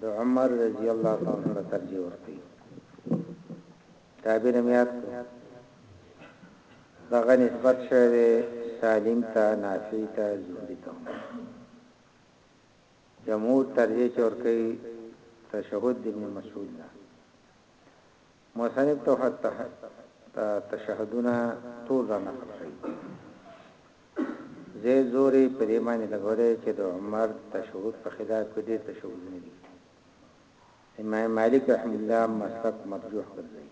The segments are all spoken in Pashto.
د عمر رضی الله تعالی عنه له ترجیح ورکړي تابع نمیات کو دغه نسبت شوه دی سالم ته نافع ته زهری ته جمهور ترجیح چور کوي تشهود دی مسعود نه مصنف ته تشهدونه ټول را نقل کړي دي. زيد زوري په دې باندې لګولی چې د عمر د تشهد په خلاف کې ډېر تشهدونه دي. امام مالک رحمه الله مسلک مرجوح ګرځوي.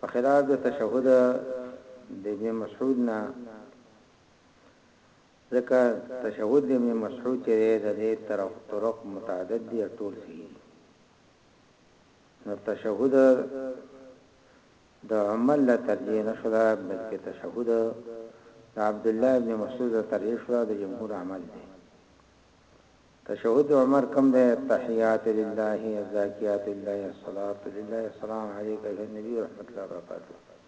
په خلاف د تشهد د ابن مسعود نه ځکه تشهد د ابن مسعود چې د دې طرف طرق متعدد دي ټول صحیح دي. نو تشهد د عمل له ترجیح نه شو بلکې تشهد د عبد الله ابن مسعود له ترجیح شو د جمهور عمل دی تشهد عمر کم دی تحیات لله زاکیات لله الصلاه لله السلام علیک ایه نبی رحمت الله وبرکاته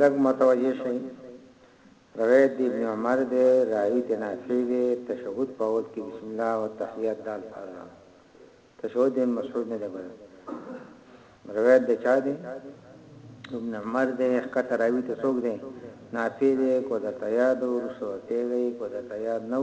لږ متوجه شئ روایت دی ابن عمر دی راوی ته نافع دی تشهود په اول کې بسم الله او تحیات دال فرض ده تشهود ابن مسعود نه دی بل روایت د چا دی ابن عمر دی کته راوی ته څوک دی نافع دی کو د تیاد او رسو پیږي کو د تیاد نو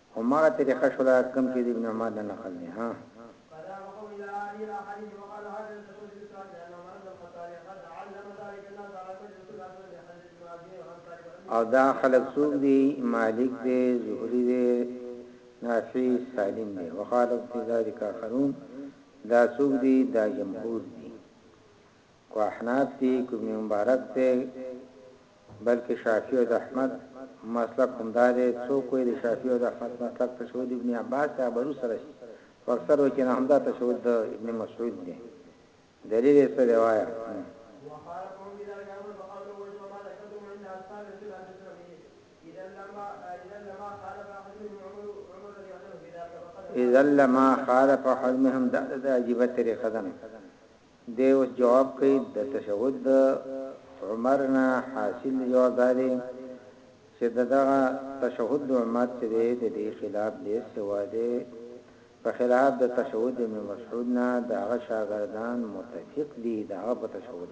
هماغه طریقه شوله کوم چې د ابن عمر نه نقل دی ها. او دا خلق سوق دی مالک دی زهری دی نافی سالم دی وخالق دی ذالک آخرون دا سوق دی دا جمهور دی په احناف کی کومی مبارک دی بلکی شافعی او د احمد مسلک همدا دی څوک وایی د شافعی او د احمد مسلک تشهد ابن عباس دی هغه به روسته راشی خو اکثر وایی چی نه همدا تشهد د ابن مسعود دی دلیل یی څه دی وایه. وقال قوم اذا قاموا فقالوا وجب ما ذكرتم عند اصحاب رسول الله صلی الله علیه وسلم اذا لما اذا لما خالف احد منهم عمر عمر رضی الله عنه في ذلك فقد اذا لما خالف احد منهم دا دا عجیبه طریقه ده دی اوس جواب کوي د تشهد د عمر نه حاصل جواب دا دی چه ددغه تشهد د عمر چه دی ددی خلاف دی سوا دی په خلاف د تشهد ابن مسعود نه د هغه شاګردان متفق دی د هغه په تشهد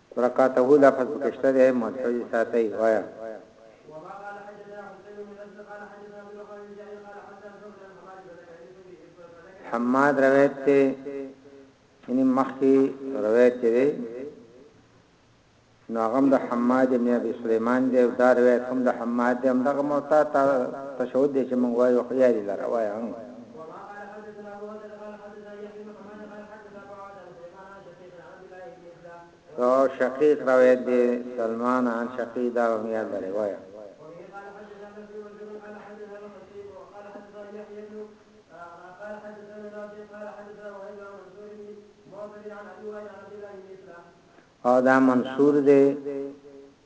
رکعته لفظ پکې شته دی ملحوظ ساتي وایا. حماد روایت ته یعنی مخکی روایت ته دی نو غم د حماد ابن ابي سليمان دی دا روایت هم د حماد دی هم د معتا تشهود دی چې موږ وایو خو یاري لره وایو څو شقیق روایت دی سلمان عن شقیق دا هم یاد لري وایه او دا منصور دی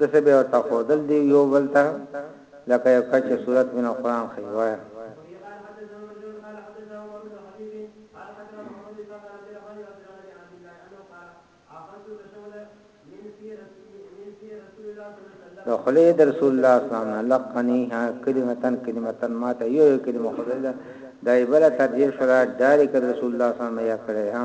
دسه به ورته ښودل دی يو بل ته لکه يو کچ صورت من القران ښي وايه. د خلی د رسول الله صلی الله علیه وسلم لقنی ها کلمتن کلمتن ما ته یو کلمه خدای ده دای بل ترجیح شرا داری کړ رسول الله صلی الله علیه وسلم یا کړی ها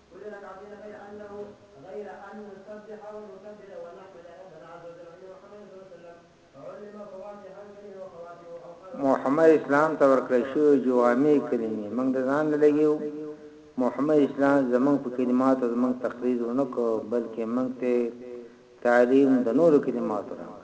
ټولې رکعتې نه غير انه غير ان نسبح ونکبر ونحمد ربنا عز وجل عند محمد صلی الله علیه وسلم فعلم فواتح الكلمه وخواتمه او قال محمد اسلام ته ورکړې شوې جوامع کلمې موږ د ځان نه لګیو محمد اسلام زمنګ په کلماتو زمنګ تقریر ونکو بلکې موږ ته تعلیم د نورو کلماتو راکړ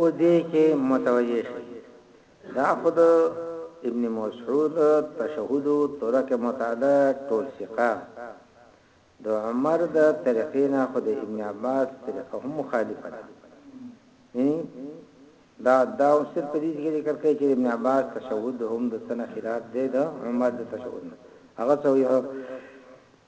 ودې کې متوجه شي دا خو د ابن مسعود تشهد طرق متعده ټول ثقه د عمر د طریقې نه خو د ابن عباس طریقه هم مخالفه ده یعنی دا دا اوس په دې کې ذکر کوي چې ابن عباس تشهد هم د تنه خلاف دی د عمر د تشهد هغه څو یو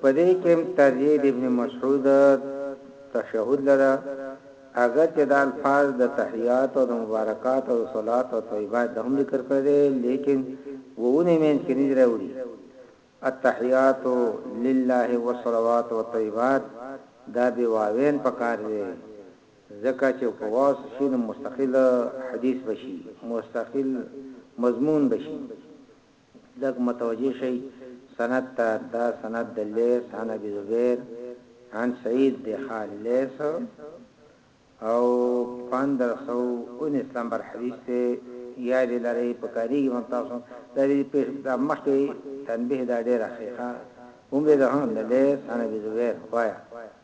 په دې کې هم ترجیح د ابن مسعود تشهد له ده، اګر چې دا الفاظ د تحیات او د مبارکات او د صلوات او طیبات د هم ذکر کړی دی لیکن ووونه مینځ کې ندی راوړي، التحیات لله والصلوات والطیبات دا بې واوین پکار دی ځکه چې که واو سره شي نو مستقل حدیث به شي، مستقل مضمون به شي. لږ متوجه شئ سند ته دا سند د ليث عن ابي زبير عن سعيد دی ښا ليث او پندرا سو اونيس لمبر حديث دی ياد لرئ پکاريږي هم تاسو دا دی پيش دا مخکې تنبيه دا ډيره ښه هم دی د ليث عن ابي زبير وايا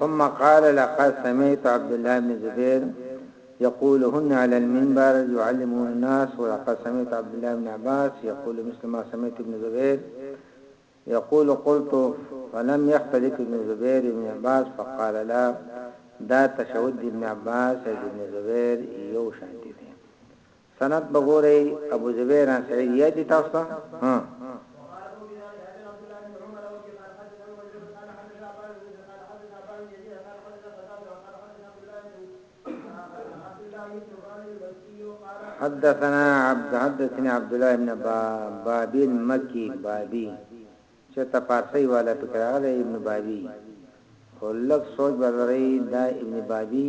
ثم قال لقد سمعت عبد الله بن زبير يقولهن على المنبر يعلمون الناس ولقد سمعت عبد الله بن عباس يقول مثل ما سمعت ابن زبير يقول قلت فلم يختلف ابن زبير ابن عباس فقال لا دا تشهد ابن عباس ابن زبير یو دي سند به ګورئ ابو زبیر عن سعید یاد دي تاسو ته ها. حدثنا عبد حدثنا عبد الله ابن بابي المكي بابي چې تفارسی والا فکر هغه ابن بابي خلق سوچ بدري دا ابن بابي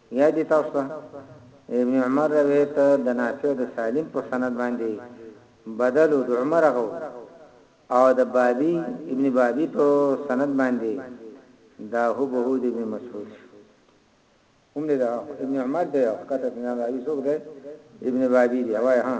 یاد دي تاسو ته ابن عمر روایت د نافع د سالم په سند باندې بدل د عمر غو او د بابي ابن بابي په سند باندې دا هو به د ابن مسعود هم دا ابن عمر دی او کته ابن بابي څوک دی ابن بابي دی وای ها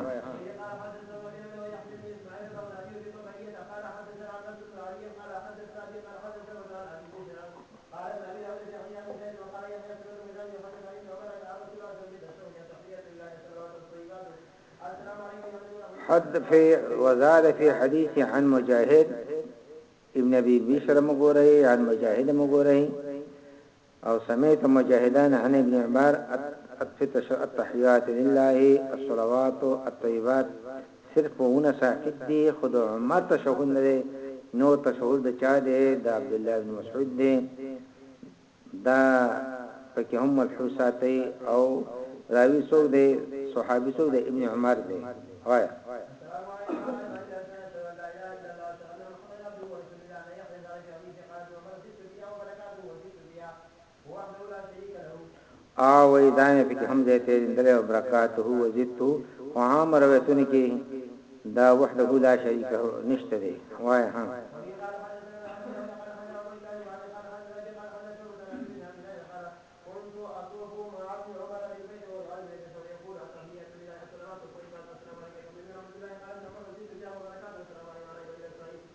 حد في وزاد في حديث عن مجاهد ابن ابي بشر مغوري عن مجاهد مغوري او سمعت مجاهدان عن ابن عمر التحيات لله الصلوات الطيبات صرف اوونه ساقط دي خو د عمر تشهد نه دی نور تشهد د چا دی د عبدالله بن مسعود دی دا پکې هم ملحوظ ساتئ او راوی څوک دی صحابي څوک دی ابن عمر دی وایه او دا مې پکې هم ځای پیژندلی او برکاته وزدته خو عام روایتونو کې دا وحده لا شریکه نشته دی وایه ها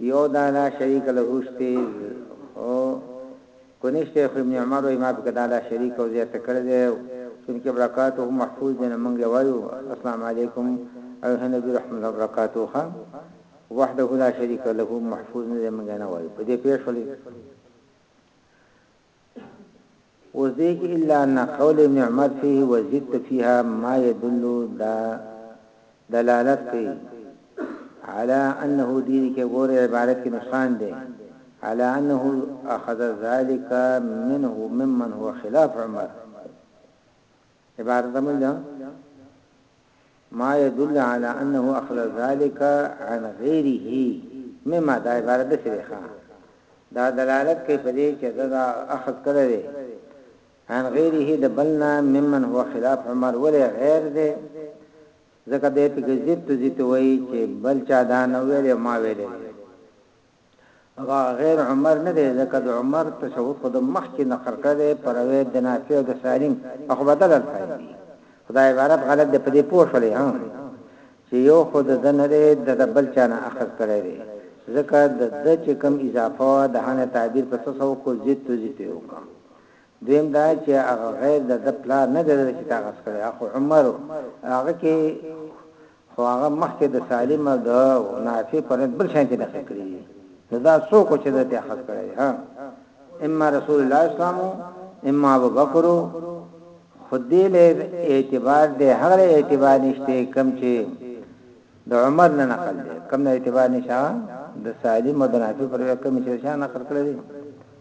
يو دا لا شريک له شته خو که نشته خو ابن عمر وايي ما پکې دا لا شريک او زياته کړې ده چونکه برکاته محفوظ دي نو موږ يې وايو السلام عليکم ايها نبي رحمت الله وبرکاته خان وحده لا شريک له محفوظ نه دی موږ نه وايو په دې پېښ شولې اوس دې کې الا ان قول ابن عمر فيه وزدت فيها ما يدل دا دلالت کوي على انه دې کې ګوره عبارت کې نقصان دی على انه اخذ ذلك منه ممن هو خلاف عمر عبارت زمونږ ما يدل على انه اخل ذلك عن غيره مما دا عبارت د شریخه دا دلالت کوي په دې چې دا اخذ کړی دی عن غیره د بلنا ممن هو خلاف عمر ولې غیر دی ځکه به په ګزیت ته ځیته وایي چې بل چا دا نه ویلې ما ویلې هغه غير عمر نه دی ځکه د عمر تشهد خو د مخکې نقل کړی دی په روایت د نافع او د سالم او خو بدل الفاظ دي خو دا عبارت غلط دی په دې پوه شولې ها چې یو خو د ده نه دی د د بل چا نه اخذ کړی دی ځکه د ده چې کوم اضافه وه د هغه تعبیر په څه څه وکړو زدت و زدت یې وکړو دویم دا چې هغه غیر د د پلار نه دی چې کاغذ کړی اخو عمر هغه کې خو هغه مخکې د سالم او د نافع پر بل شان کې نقل کړی دی نو دا څوک چې د ته حق کړی ها اما رسول الله اسلام اما ابو بکر خدای له اعتبار دی هغه اعتبار نشته کم چې د عمر نه نقل دی کم نه اعتبار نشه د سالم او د نافع پر کوم چې شان نقل کړی دی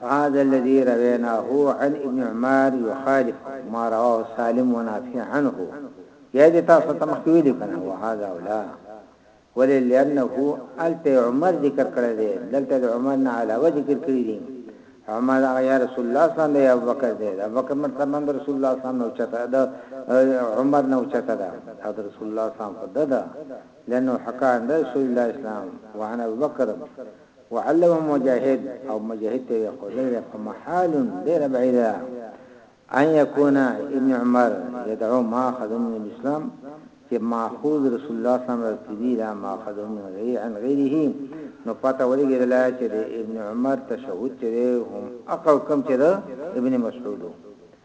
فهذا الذي رويناه عن ابن عمر يخالف ما رواه سالم ونافع عنه يا دې تاسو ته مخکې ویلي کنه وهذا اولا ولې لأنه الته عمر ذکر کړی دی دلته د عمر نه علاوه ذکر کړی دی عمر هغه یا رسول الله صلی الله علیه وسلم بکر دی ابو بکر مرتبه د رسول الله صلی الله علیه وسلم چته ده عمر نو چته ده او د رسول الله صلی الله علیه وسلم ده لنو حکان رسول الله اسلام وعن ابو بکر وعلم مجاهد او مجاهد ته خدای په محال ډیر بعید ان یکون ابن عمر یدعو ما خدم من الاسلام چې ماخوذ رسول الله صلی الله علیه وسلم لا ما خدم من غیر عن غیره نو پته ولګی دلا چې د ابن عمر تشهود چې هم اقو کم چې د ابن مسعود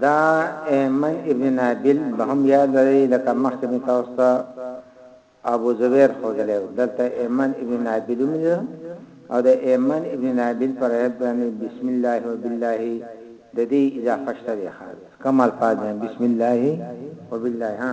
دا احمد ابن نابل به هم یاد لري لکه مخکې می تاسو ته ابو زبیر خوذلی دلته احمد ابن نابل مې او د احمد ابن نابل پر عیب باندې بسم الله وبالله د دې اضافه شته دی خالص کمال فاضل بسم الله وبالله ها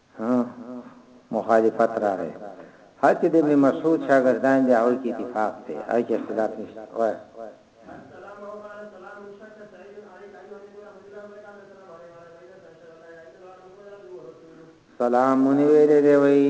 هم مخالفت راغی هر چه د ابن مسعود شاګردان دي هغوی کې اتفاق دی هغوی کې اختلاف نشته. سلام مونې ویلې دی وایي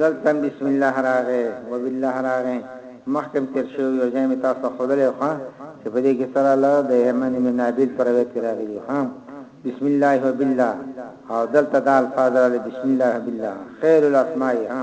دلته هم بسم الله راغی وبالله راغی مخکم تیر شو یو ځای می تاسو خودلې خو چې په دې کې سره له د یمن می نابیل پر ویت راغی دی ها بسم الله وبالله او دلته د الفاظ را بسم الله وبالله خیر الاسماء ها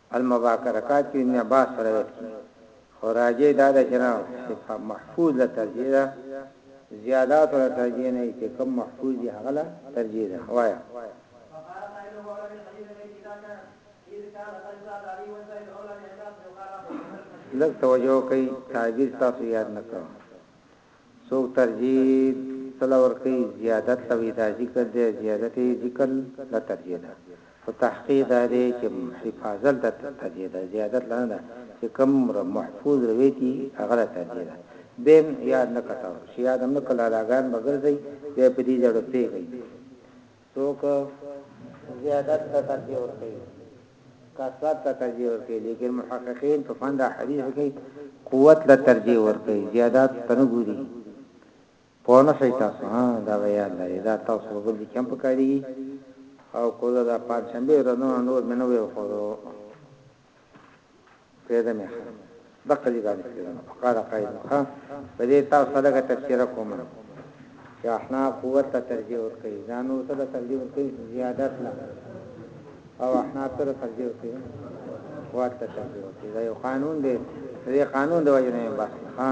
المباکرکات په ابن عباس سره ویل کیږي خو راجع دا ده چې نه محفوظ له ترجیح ده زیادات له ترجیح نه چې کوم محفوظ دي هغه له ترجیح ده وایا فقال قائل هو اولى بالحديث البيت اذا كان اذ كان قد زاد عليه والزائد اولى بعقاب يقال لك توجه کوي تعبیر تاسو یاد نکړو څوک ترجیح څه له ورکوي زیادت له وی دا ذکر دی زیادت یی ذکر له ترجیح ده خو تحقیق دا دی چه حفاظت له ترجیح ده زیادت له نه ده چه کوم محفوظ رویت یی هغه له ترجیح ده بیم یاد نه کټول شی یاد هم نه کړل الاګان به ګرځی بیا په دی ځای ړوپیږی څوک زیادت ته ترجیح ورکوي کثرت ته ترجیح ورکوي لیکن محققین په فن د حدیث کې قوت له ترجیح ورکوي زیادت ته نه ګوري په نه شي تاسو ها دا ویل لري دا تاسو په بل کې هم پکاري او کوله دا پنځمبه ورځو نور منو وي خو پرېده مې ښه دقه دې باندې پرېده نو فقال قائل نو ښه په دې تاسو ته لږه تفسیره کوم چې احناف قوت ته ترجیح ورکوي دا نور څه ته ترجیح ورکوي زیادت له او احناف ته ترجیح ورکوي قوت ته ترجیح ورکوي دا یو قانون دی دې قانون د وجه نه بس ها